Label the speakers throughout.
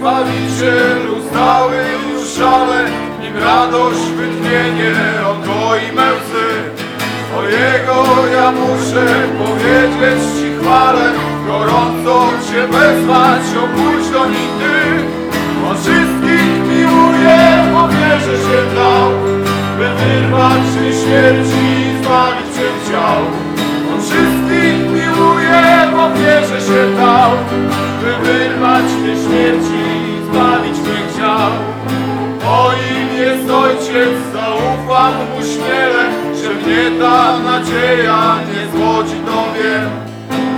Speaker 1: Zbawiciel ustały już szale, nim radość wytchnienie okoi me łzy. O Jego ja muszę powiedzieć Ci chwalę, gorąco Cię wezwać, obudź do nich. On wszystkich miłuje, bo wierzę się dał, by wyrwać z śmierci i zbawić Cię chciał. On wszystkich miłuje, bo wierzę się dał, by wyrwać śmierci i zbawić Cię chciał. Moim jest ojciec, zaufam mu śmiele, że mnie ta nadzieja nie złodzi tobie.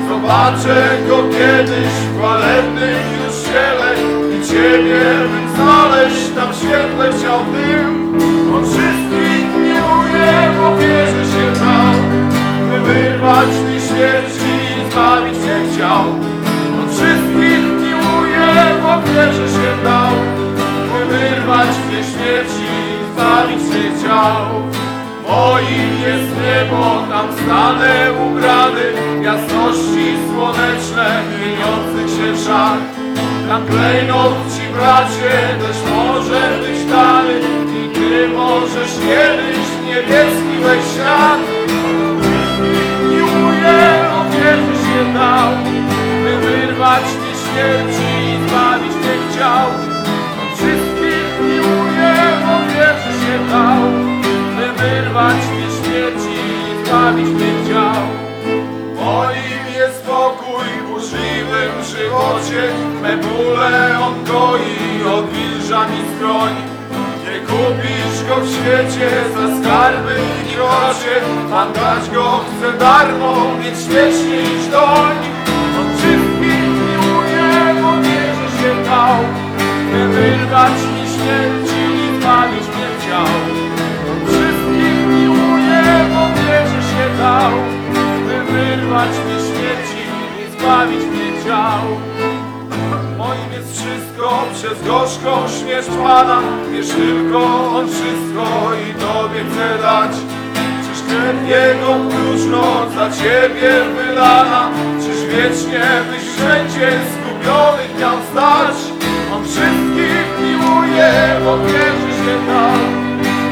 Speaker 1: Zobaczę go kiedyś w chwalebnym już ciele i ciebie bym znaleźć tam świetle chciał tym. On wszystkich miłuje, bo wierzy się dał, by wyrwać mi śmierci i zbawić mnie chciał. Wierzy się dał, by wyrwać mnie śmierci zbawić mnie chciał. Moim jest niebo, tam stanę ubrany, jasności słoneczne, mieniących się wszak. Tam klejnot ci bracie, też może być dany i ty możesz kiedyś niebieski wejść świat. Miłuję, o wierzy się dał, by wyrwać mnie śmierci by wyrwać mnie śmierci i zbawić mnie chciał. Moim jest pokój w burzliwym żywocie, me bóle on goi, od wilża mi skroni. Nie kupisz go w świecie za skarby i grosze, Pan dać go chce darmo, więc śmiesznie idź doń. On wszystkich miłuje, bo wierzy się dał, by wyrwać przez gorzką śmierć Pana Wiesz tylko On wszystko i Tobie chce dać. Czyż krew Jego próżno za Ciebie wylana? Czyż wiecznie byś wszędzie zgubionych miał stać? On wszystkich miłuje, bo wierzy się dał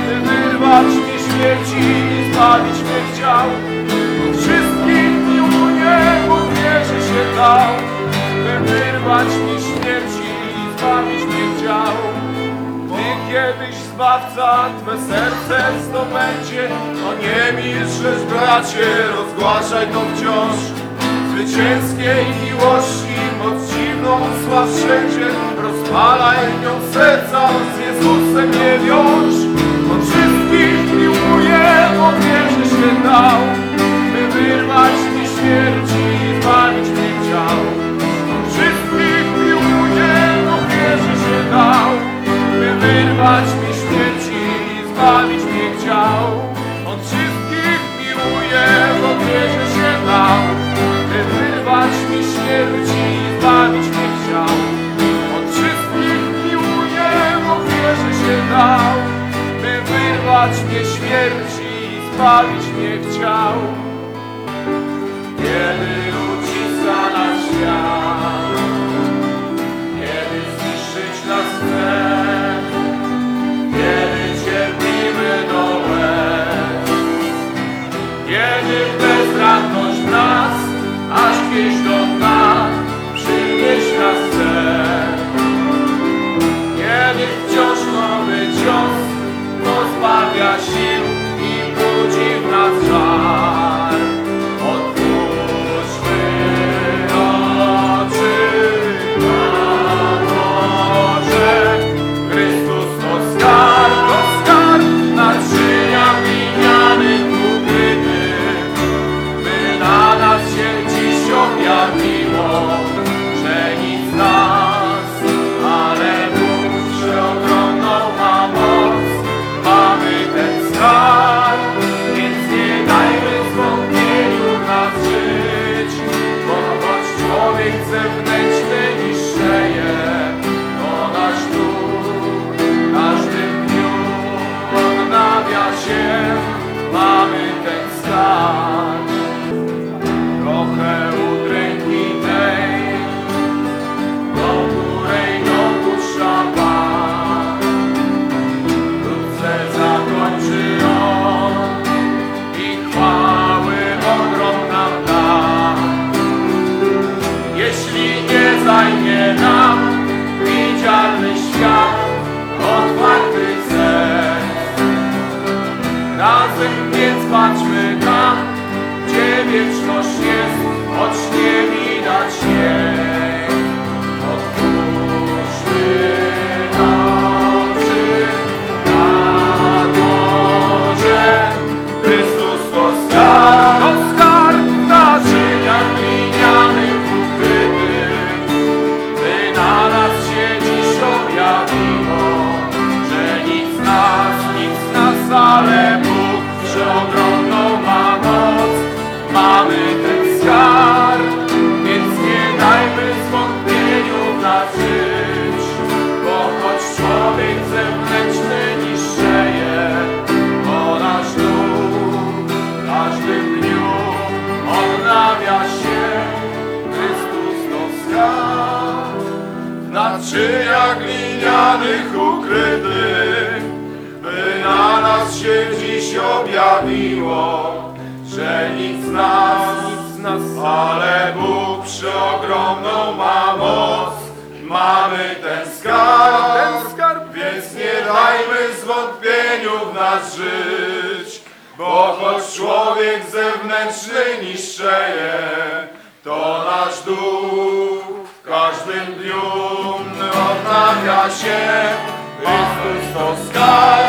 Speaker 1: By wyrwać mi śmierci i zbawić mnie chciał Zbawca Twe serce zdobędzie, o nie milczesz bracie, rozgłaszaj to wciąż. Zwycięskiej miłości moc dziwną sław wszędzie, rozpalaj nią serca, z Jezusem nie wiąż. On wszystkich miłuje, bo wierzy się dał, by wyrwać mi śmierci i zbawić mnie chciał. On wszystkich miłuje, bo wierzy się dał, by wyrwać wyrwać mnie śmierci zbawić mnie chciał. Czy jak glinianych ukrytych, by na nas się dziś objawiło, że nic nas, nic nas, ale Bóg przeogromną ma moc. Mamy ten skarb, ten skarb, więc nie dajmy zwątpieniu w nas żyć, bo choć człowiek zewnętrzny niszczeje, to nasz duch każdym dniu odnawia się Chrystus to skarb.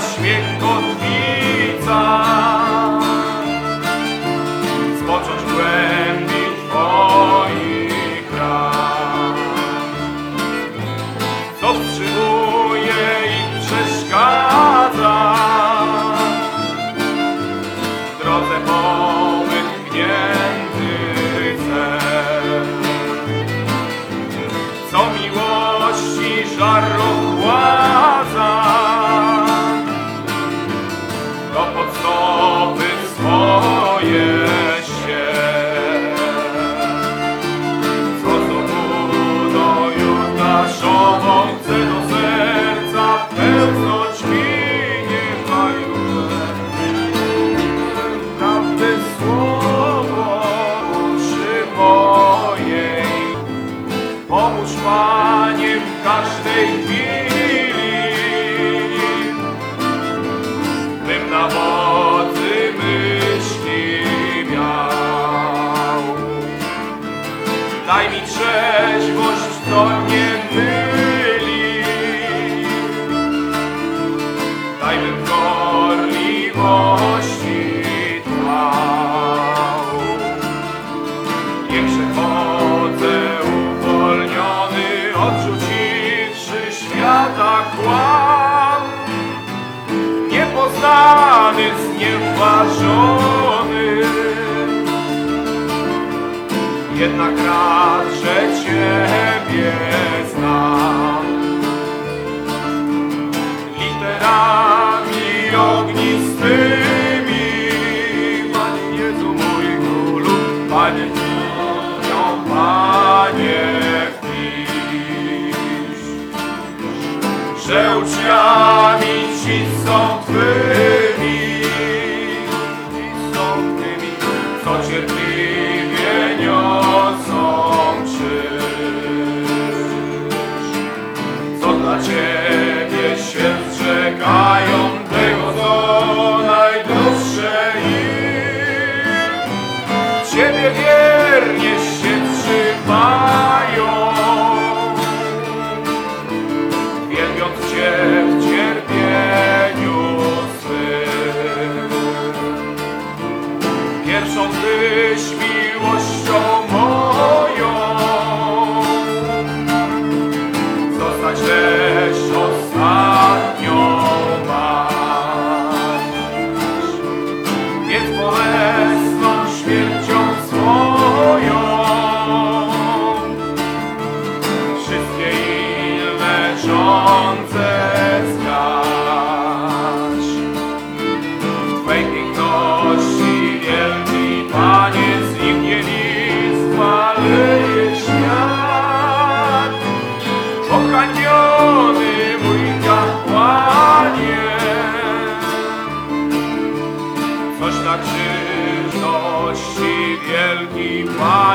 Speaker 1: Śmiech kotwica nieuważony. Jednak raczej Ciebie znam. Literami ognistymi, Panie Jezu mój królu, Panie Cię, Panie wpisz, że uczniami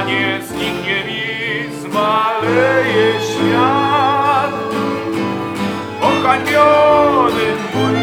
Speaker 1: panieckich niewiz maleje świat, ohańbiony mój